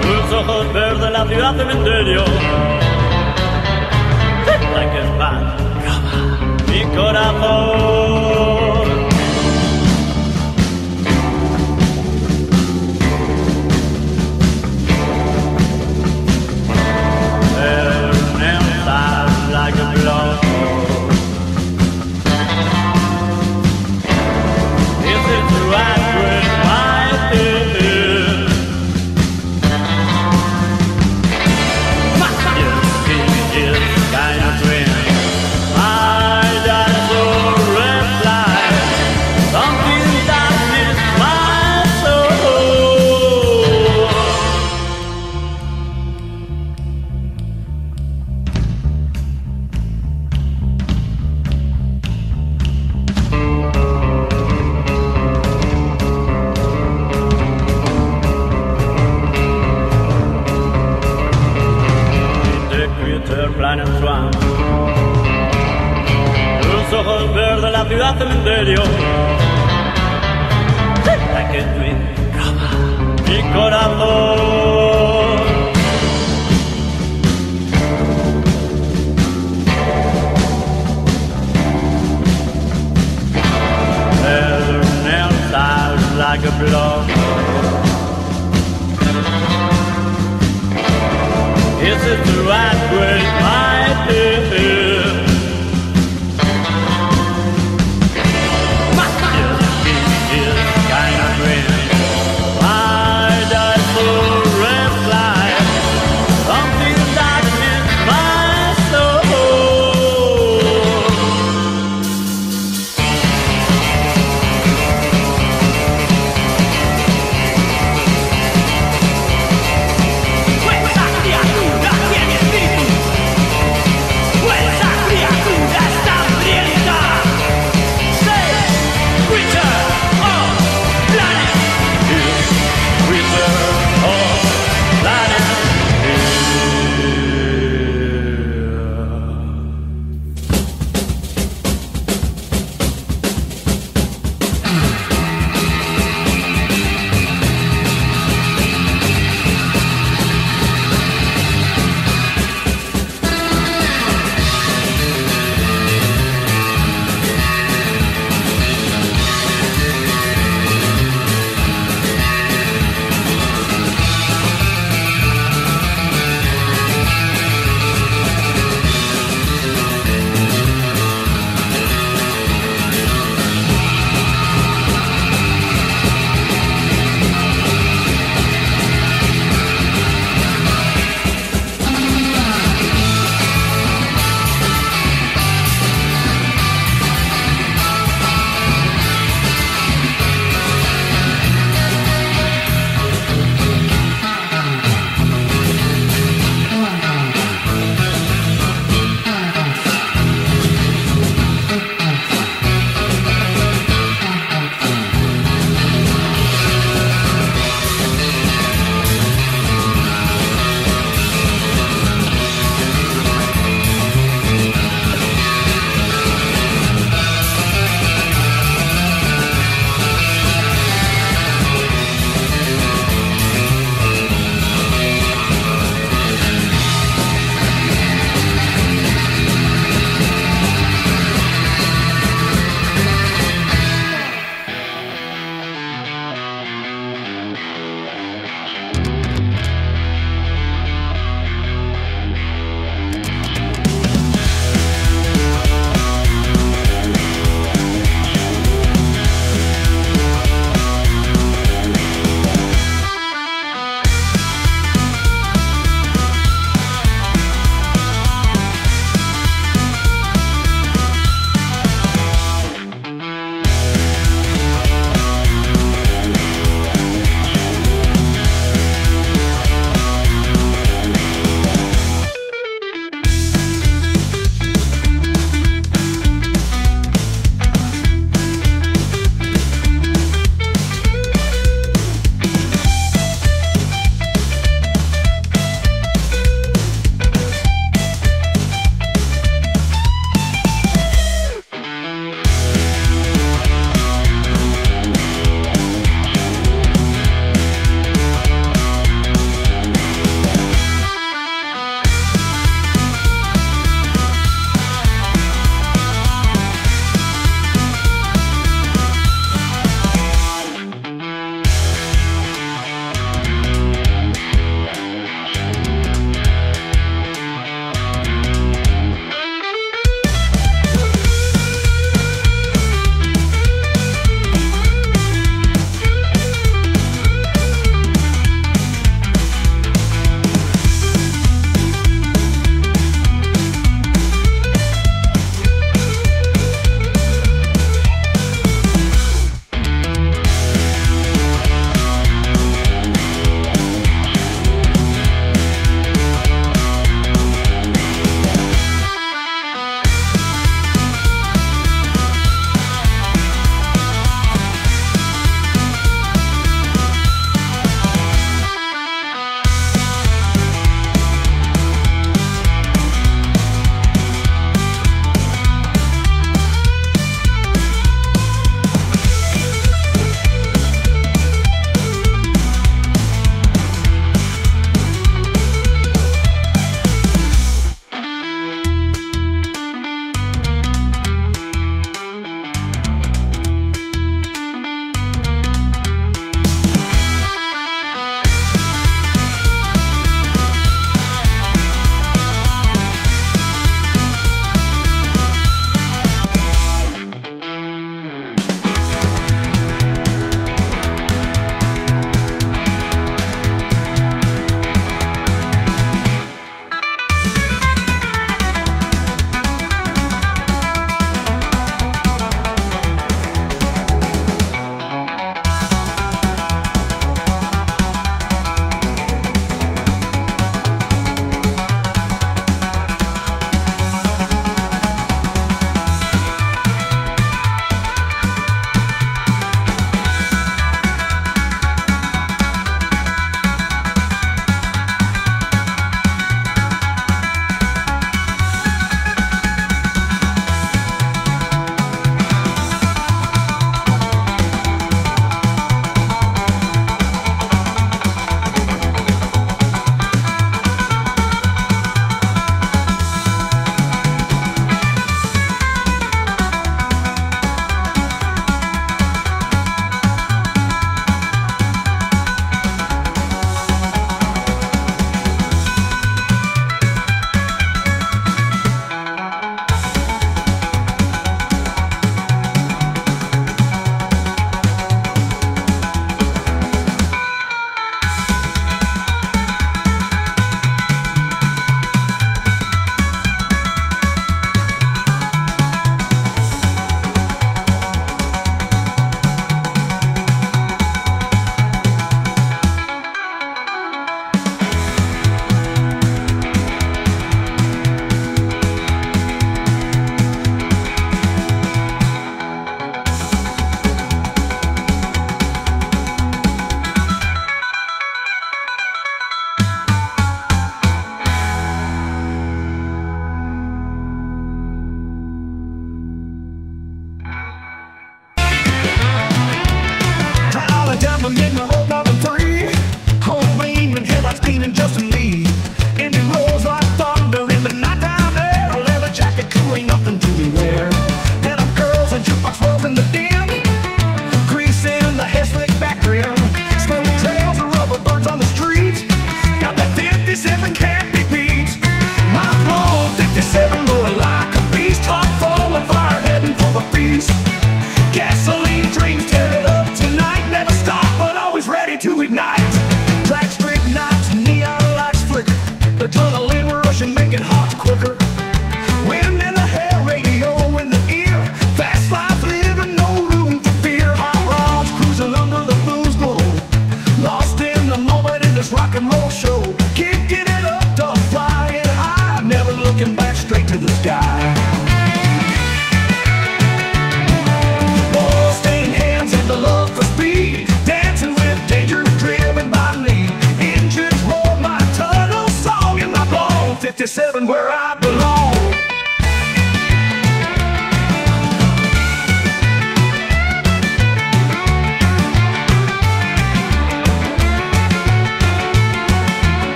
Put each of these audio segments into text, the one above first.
Tus ojos verdes, la ciudad cementerio. Like a Mi corazón.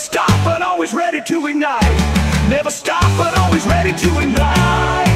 stop, but always ready to ignite. Never stop, but always ready to ignite.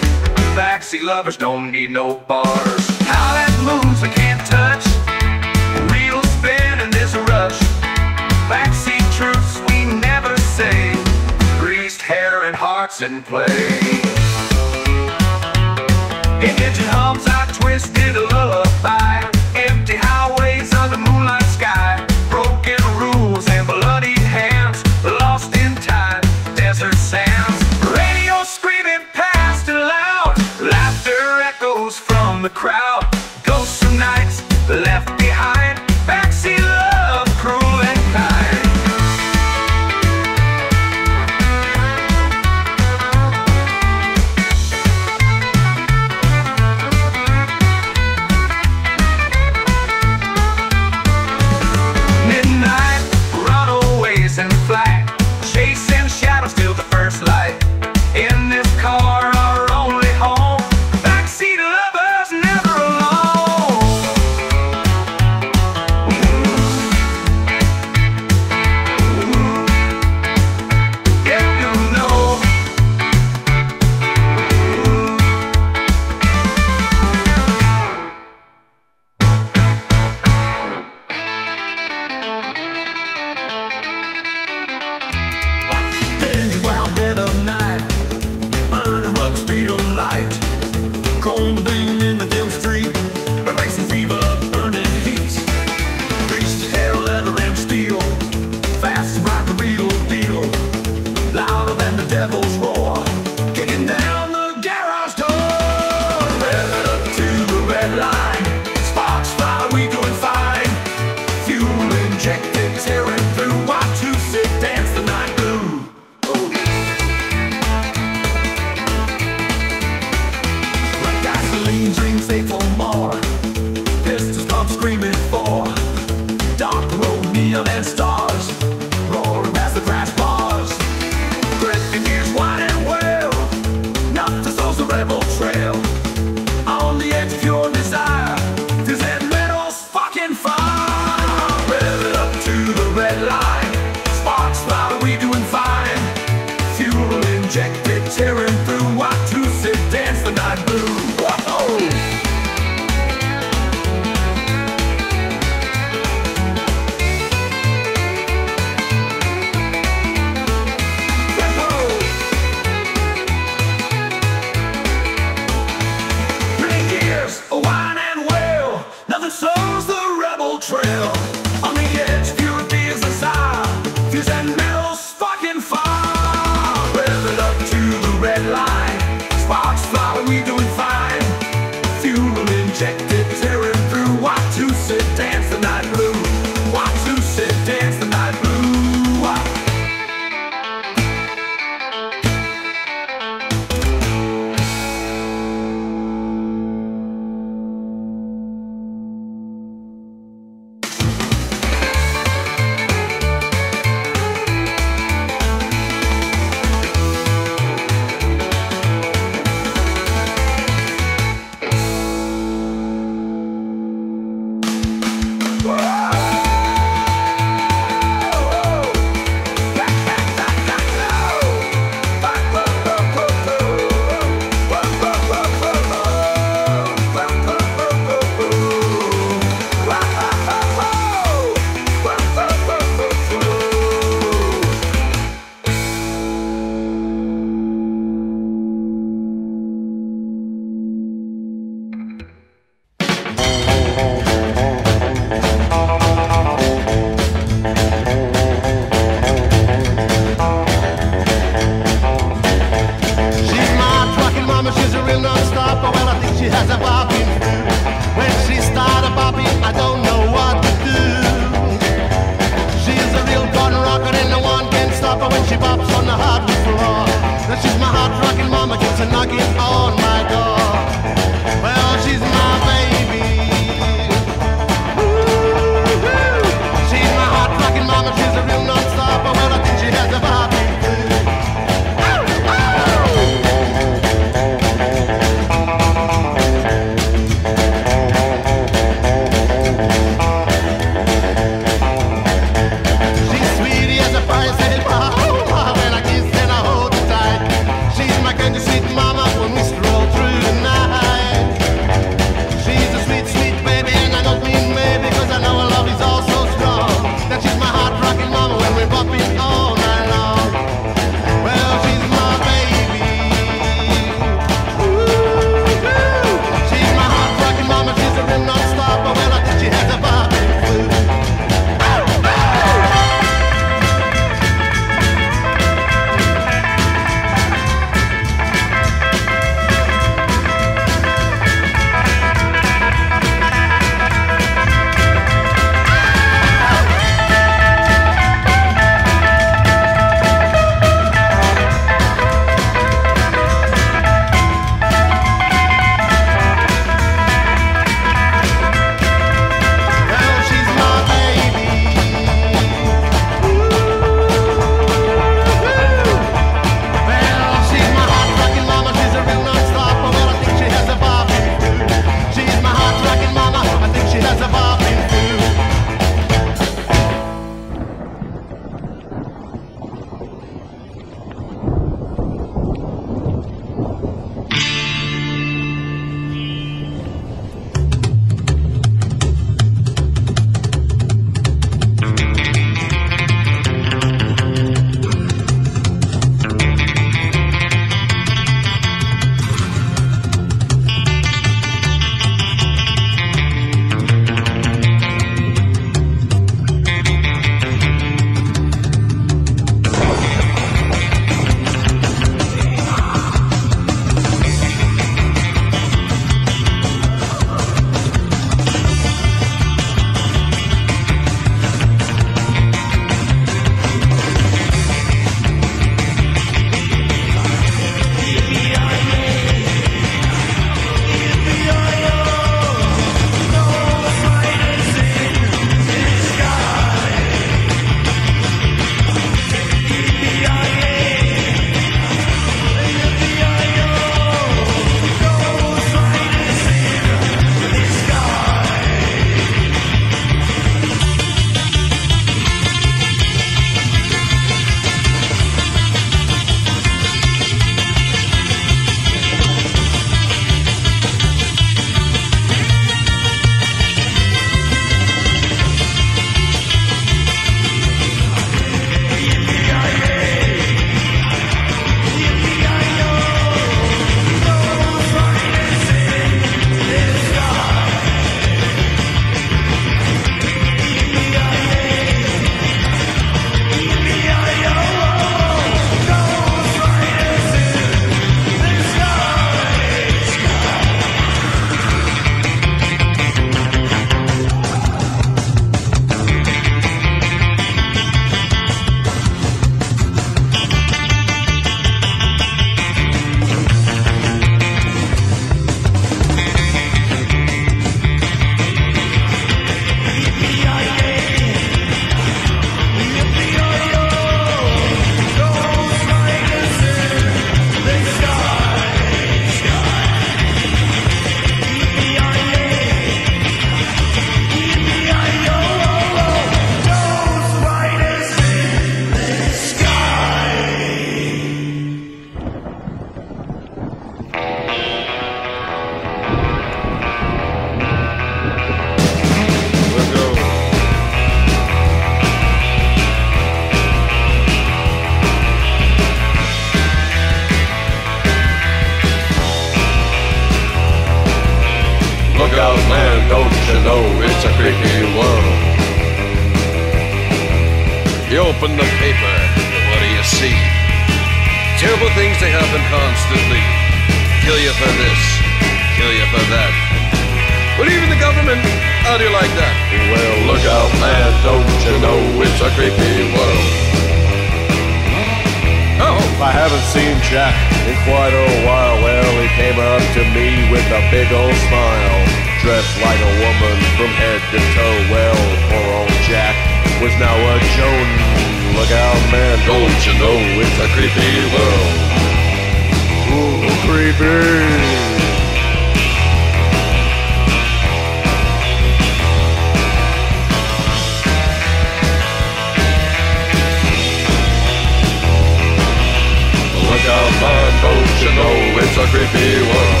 creepy world.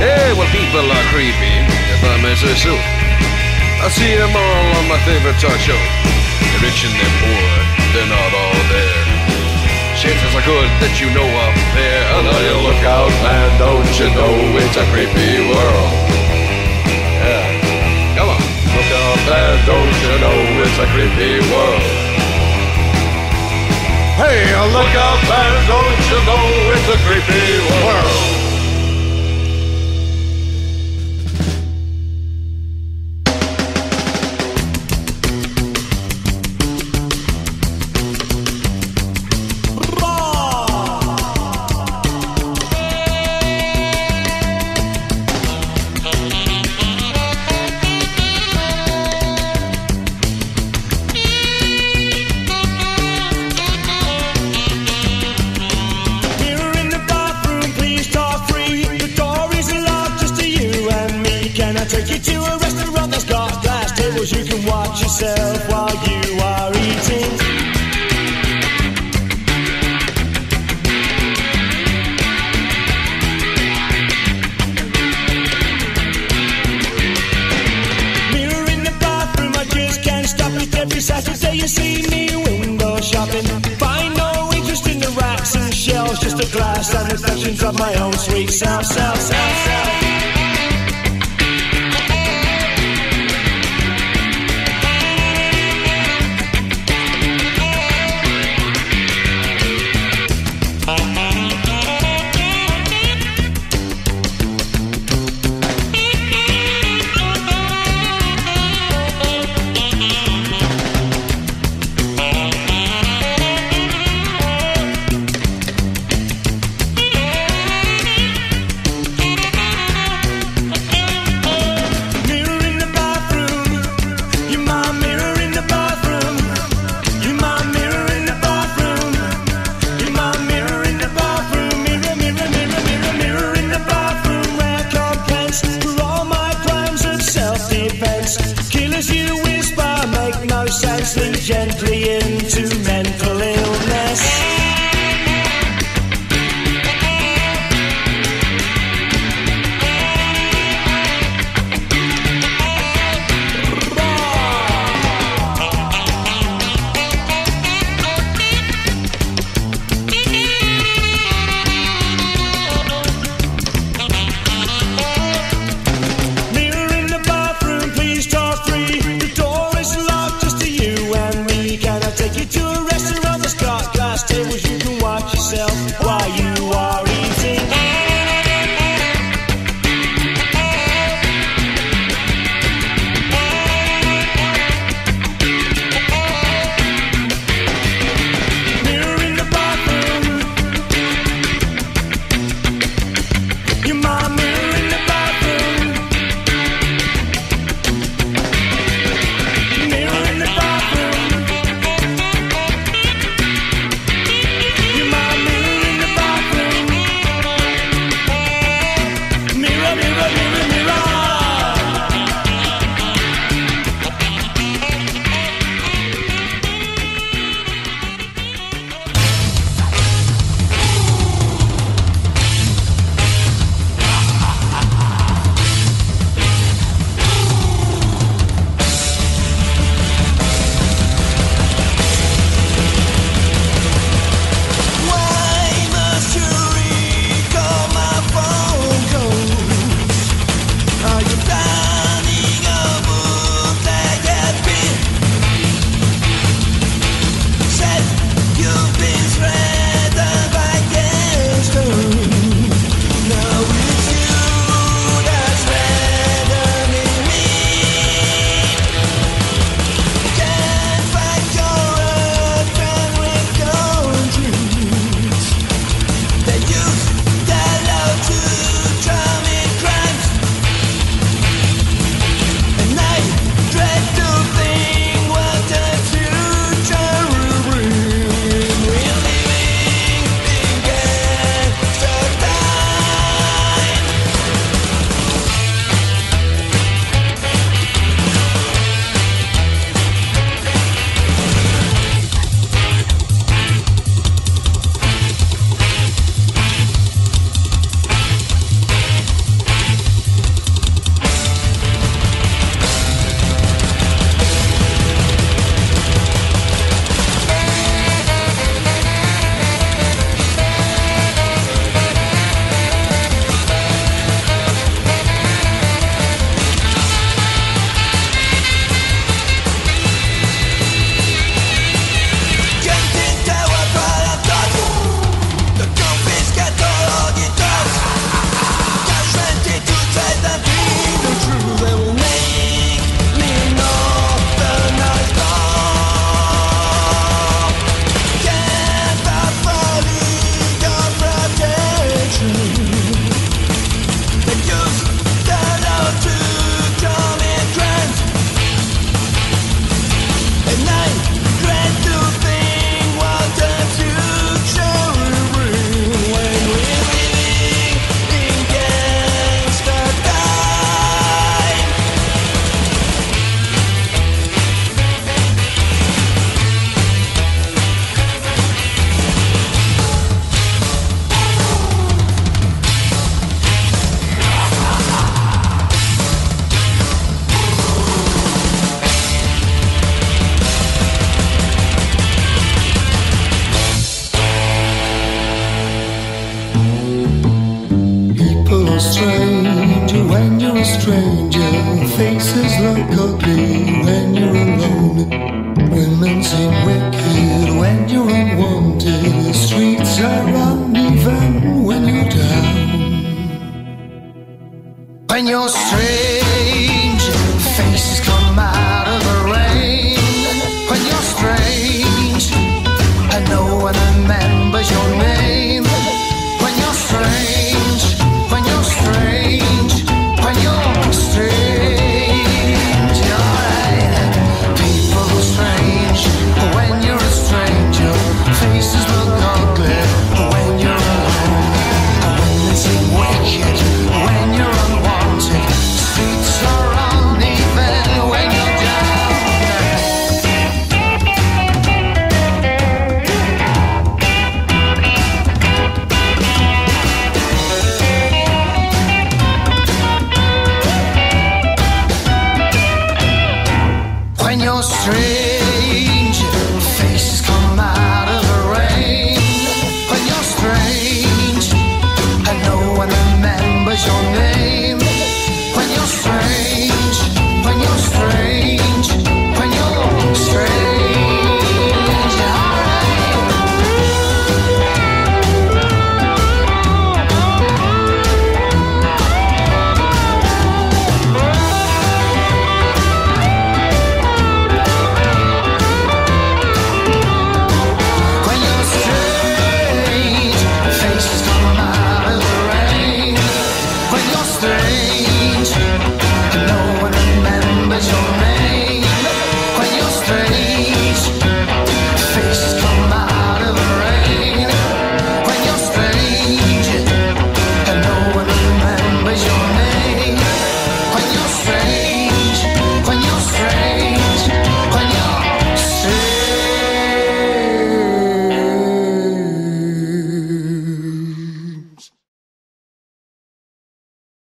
Yeah, well, people are creepy, if I may say so. I see them all on my favorite talk show. They're rich and they're poor, they're not all there. Chances are good that you know I'm there. And on your lookout, man, don't you know it's a creepy world? Yeah, come on, look out, man, don't you know it's a creepy world? Hey, look up, and don't you know it's a creepy world.